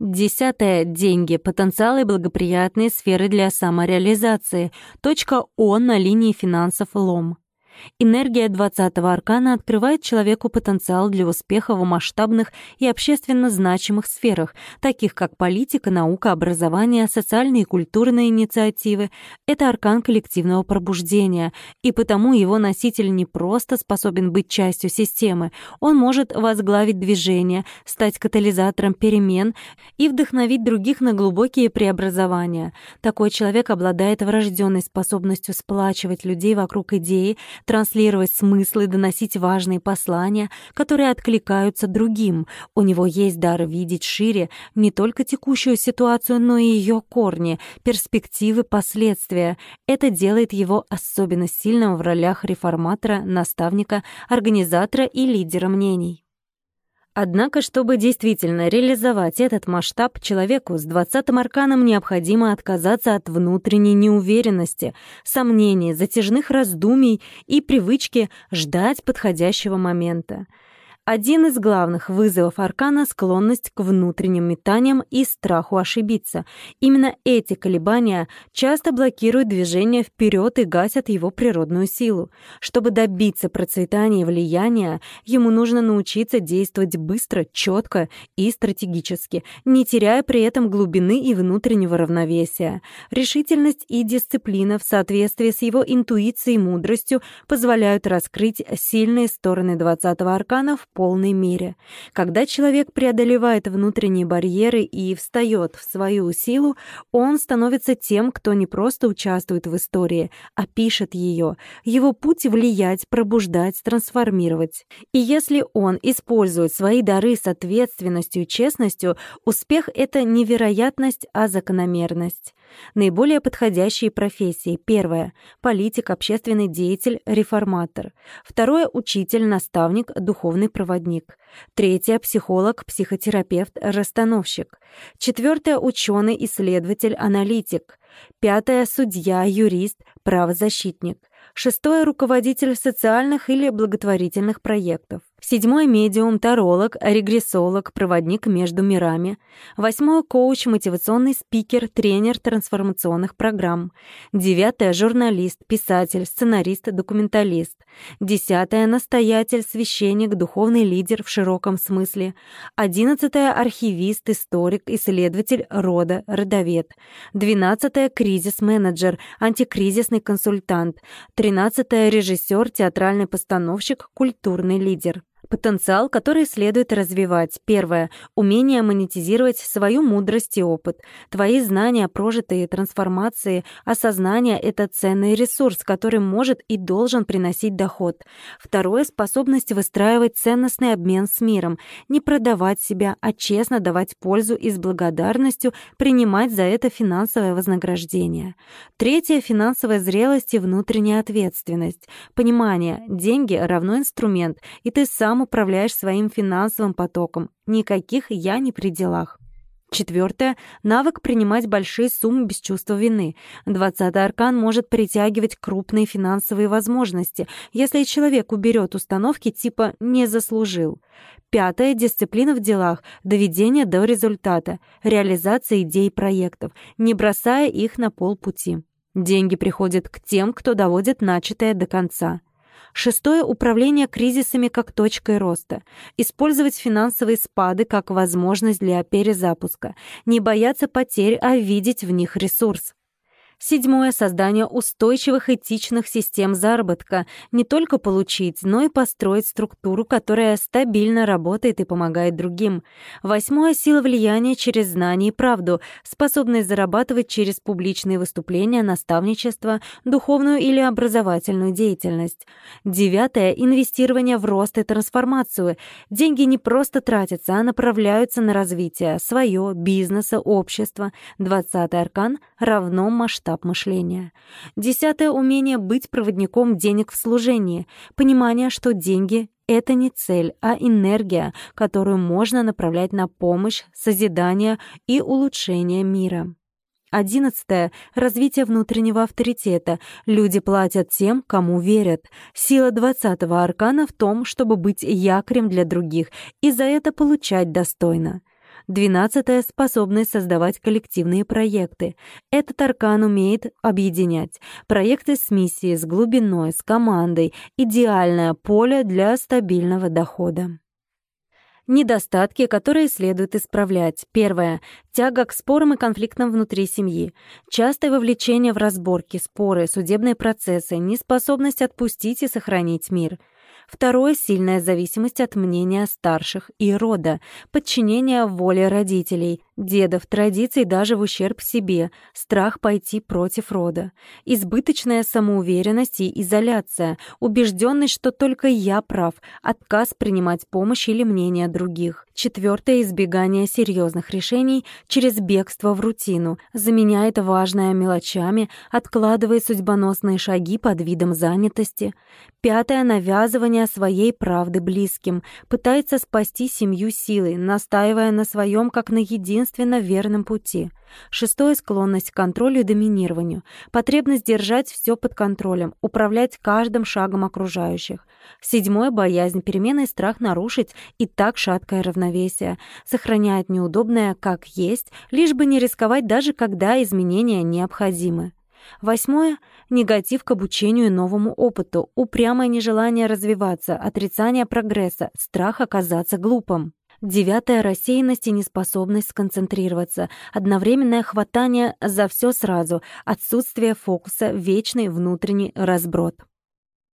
Десятое — деньги, потенциалы и благоприятные сферы для самореализации. Точка О на линии финансов лом. Энергия 20-го аркана открывает человеку потенциал для успеха в масштабных и общественно значимых сферах, таких как политика, наука, образование, социальные и культурные инициативы. Это аркан коллективного пробуждения, и потому его носитель не просто способен быть частью системы, он может возглавить движение, стать катализатором перемен и вдохновить других на глубокие преобразования. Такой человек обладает врожденной способностью сплачивать людей вокруг идеи, транслировать смыслы, доносить важные послания, которые откликаются другим. У него есть дар видеть шире не только текущую ситуацию, но и ее корни, перспективы, последствия. Это делает его особенно сильным в ролях реформатора, наставника, организатора и лидера мнений. Однако, чтобы действительно реализовать этот масштаб, человеку с двадцатым арканом необходимо отказаться от внутренней неуверенности, сомнений, затяжных раздумий и привычки ждать подходящего момента. Один из главных вызовов аркана — склонность к внутренним метаниям и страху ошибиться. Именно эти колебания часто блокируют движение вперед и гасят его природную силу. Чтобы добиться процветания и влияния, ему нужно научиться действовать быстро, четко и стратегически, не теряя при этом глубины и внутреннего равновесия. Решительность и дисциплина в соответствии с его интуицией и мудростью позволяют раскрыть сильные стороны 20-го аркана в полной мере. Когда человек преодолевает внутренние барьеры и встает в свою силу, он становится тем, кто не просто участвует в истории, а пишет ее. Его путь — влиять, пробуждать, трансформировать. И если он использует свои дары с ответственностью и честностью, успех — это невероятность, а закономерность. Наиболее подходящие профессии. Первое — политик, общественный деятель, реформатор. Второе — учитель, наставник, духовный проводник. Третье — психолог, психотерапевт, расстановщик. Четвертое — ученый, исследователь, аналитик. Пятое — судья, юрист, правозащитник. Шестое — руководитель социальных или благотворительных проектов. Седьмой — медиум, таролог, регрессолог, проводник между мирами. Восьмой — коуч, мотивационный спикер, тренер трансформационных программ. Девятое — журналист, писатель, сценарист, документалист. Десятое — настоятель, священник, духовный лидер в широком смысле. Одиннадцатое — архивист, историк, исследователь рода, родовед. Двенадцатое — кризис-менеджер, антикризисный консультант. Тринадцатое — режиссер, театральный постановщик, культурный лидер. Потенциал, который следует развивать. Первое. Умение монетизировать свою мудрость и опыт. Твои знания, прожитые трансформации, осознание — это ценный ресурс, который может и должен приносить доход. Второе. Способность выстраивать ценностный обмен с миром. Не продавать себя, а честно давать пользу и с благодарностью принимать за это финансовое вознаграждение. Третье. Финансовая зрелость и внутренняя ответственность. Понимание. Деньги равно инструмент, и ты сам сам управляешь своим финансовым потоком. Никаких «я не при делах». Четвертое — навык принимать большие суммы без чувства вины. Двадцатый аркан может притягивать крупные финансовые возможности, если человек уберет установки типа «не заслужил». Пятое — дисциплина в делах, доведение до результата, реализация идей проектов, не бросая их на полпути. Деньги приходят к тем, кто доводит начатое до конца. Шестое — управление кризисами как точкой роста. Использовать финансовые спады как возможность для перезапуска. Не бояться потерь, а видеть в них ресурс. Седьмое — создание устойчивых этичных систем заработка. Не только получить, но и построить структуру, которая стабильно работает и помогает другим. Восьмое — сила влияния через знание и правду, способность зарабатывать через публичные выступления, наставничество, духовную или образовательную деятельность. Девятое — инвестирование в рост и трансформацию. Деньги не просто тратятся, а направляются на развитие свое, бизнеса, общества. Двадцатый аркан равно масштаб этап мышления. Десятое — умение быть проводником денег в служении. Понимание, что деньги — это не цель, а энергия, которую можно направлять на помощь, созидание и улучшение мира. Одиннадцатое — развитие внутреннего авторитета. Люди платят тем, кому верят. Сила двадцатого аркана в том, чтобы быть якорем для других и за это получать достойно. Двенадцатое — способность создавать коллективные проекты. Этот аркан умеет объединять. Проекты с миссией, с глубиной, с командой. Идеальное поле для стабильного дохода. Недостатки, которые следует исправлять. Первое. Тяга к спорам и конфликтам внутри семьи. Частое вовлечение в разборки, споры, судебные процессы, неспособность отпустить и сохранить мир — Второе — сильная зависимость от мнения старших и рода, подчинение воле родителей, дедов, традиций даже в ущерб себе, страх пойти против рода, избыточная самоуверенность и изоляция, убежденность, что только я прав, отказ принимать помощь или мнение других. Четвертое — избегание серьезных решений через бегство в рутину, заменяет важное мелочами, откладывает судьбоносные шаги под видом занятости. Пятое — навязывание своей правды близким, пытается спасти семью силой, настаивая на своем как на единственно верном пути. Шестое — склонность к контролю и доминированию, потребность держать все под контролем, управлять каждым шагом окружающих. Седьмое — боязнь перемены и страх нарушить и так шаткое равновесие, сохраняет неудобное как есть, лишь бы не рисковать даже когда изменения необходимы. Восьмое — негатив к обучению и новому опыту, упрямое нежелание развиваться, отрицание прогресса, страх оказаться глупым. Девятое — рассеянность и неспособность сконцентрироваться, одновременное хватание за все сразу, отсутствие фокуса, вечный внутренний разброд.